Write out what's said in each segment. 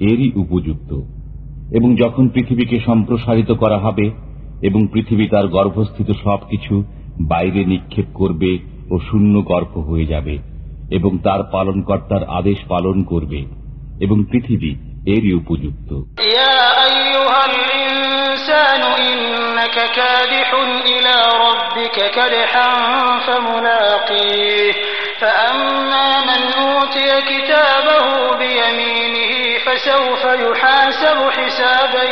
এরই উপযুক্ত এবং যখন পৃথিবীকে সম্প্রসারিত করা হবে এবং পৃথিবী তার গর্ভস্থিত সবকিছু বাইরে নিক্ষেপ করবে ও শূন্য গর্ভ হয়ে যাবে এবং তার পালনকর্তার আদেশ পালন করবে এবং পৃথিবী এরই উপযুক্ত يا أيها الإنسان إنك كادح إلى ربك كدحا فملاقيه فأما من أوتي كتابه بيمينه فسوف يحاسب حسابا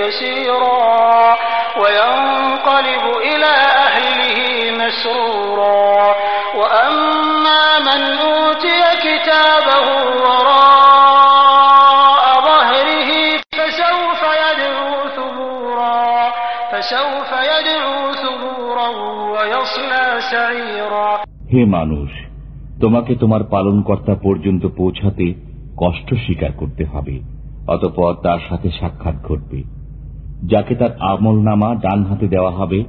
يسيرا وينقلب إلى أهله مسرورا وأما من أوتي كتابه وراء ظهره فسوف يدعو ثبورا فسوف يدعو ثبورا ويصلى سعيرا হে মানুষ তোমাকে তোমার পালনকর্তা পর্যন্ত পৌঁছাতে কষ্ট স্বীকার করতে হবে, অতপর তার সাথে সাক্ষাৎ ঘটবে। যাকে তার আমল নামা ডান হাতে দেওয়া হবে,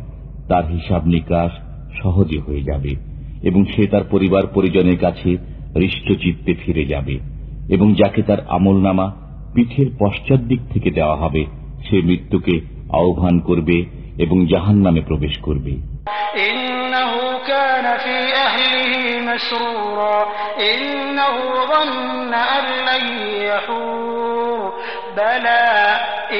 তার হিসাব নিকাশ সহজে হয়ে যাবে এবং সে তার পরিবার পরিজনের কাছে হৃষ্টচিত্তে ফিরে যাবে এবং যাকে তার আমল নামা পিঠের পশ্চাৎ দিক থেকে দেওয়া হবে, সে মৃত্যুকে আহ্বান করবে এবং জাহান নামে প্রবেশ করবে। مسرورا إنه ظن أن لن يحور بلى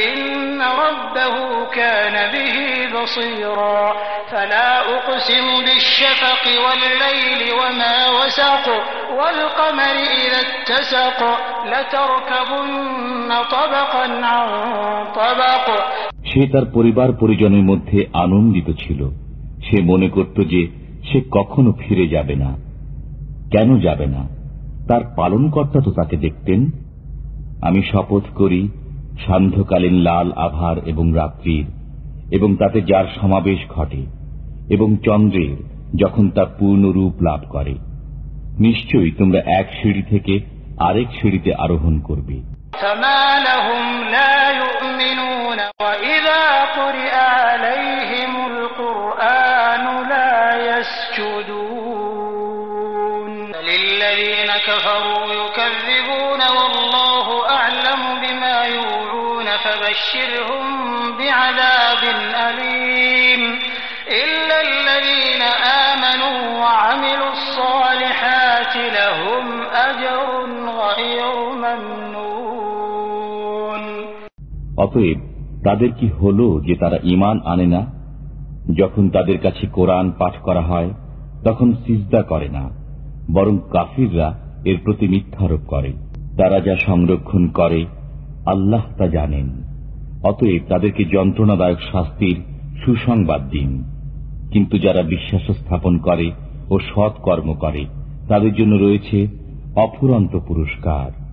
إن ربه كان به بصيرا فلا أقسم بالشفق والليل وما وسق والقمر إذا اتسق لتركبن طبقا عن طبق সে তার পরিবার পরিজনের মধ্যে আনন্দিত ছিল সে মনে করত যে সে কখনো ফিরে যাবে না কেন যাবে না তার পালনকর্তা তো তাকে দেখতেন আমি শপথ করি সান্ধ্যকালীন লাল আভার এবং রাত্রির এবং তাতে যার সমাবেশ ঘটে এবং চন্দ্রের যখন তা পূর্ণ রূপ লাভ করে নিশ্চয়ই তোমরা এক সিঁড়ি থেকে আরেক সিঁড়িতে আরোহণ করবে فما لهم لا يؤمنون وإذا قرئ كفروا يكذبون والله أعلم بما يوعون فبشرهم بعذاب أليم إلا الذين آمنوا وعملوا الصالحات لهم أجر غير ممنون অতএব তাদের কি হলো যে তারা ইমান আনে না যখন তাদের কাছে কোরআন পাঠ করা হয় তখন সিজদা করে না বরং কাফিররা এর প্রতি মিথ্যারোপ করে। তারা যা সংরক্ষণ করে, আল্লাহ তা জানেন। অতএব তাদেরকে যন্ত্রণাদায়ক শাস্তির সুসংবাদ দিন। কিন্তু যারা বিশ্বাস স্থাপন করে ও সৎ কর্ম করে, তাদের জন্য রয়েছে অফুরন্ত পুরস্কার।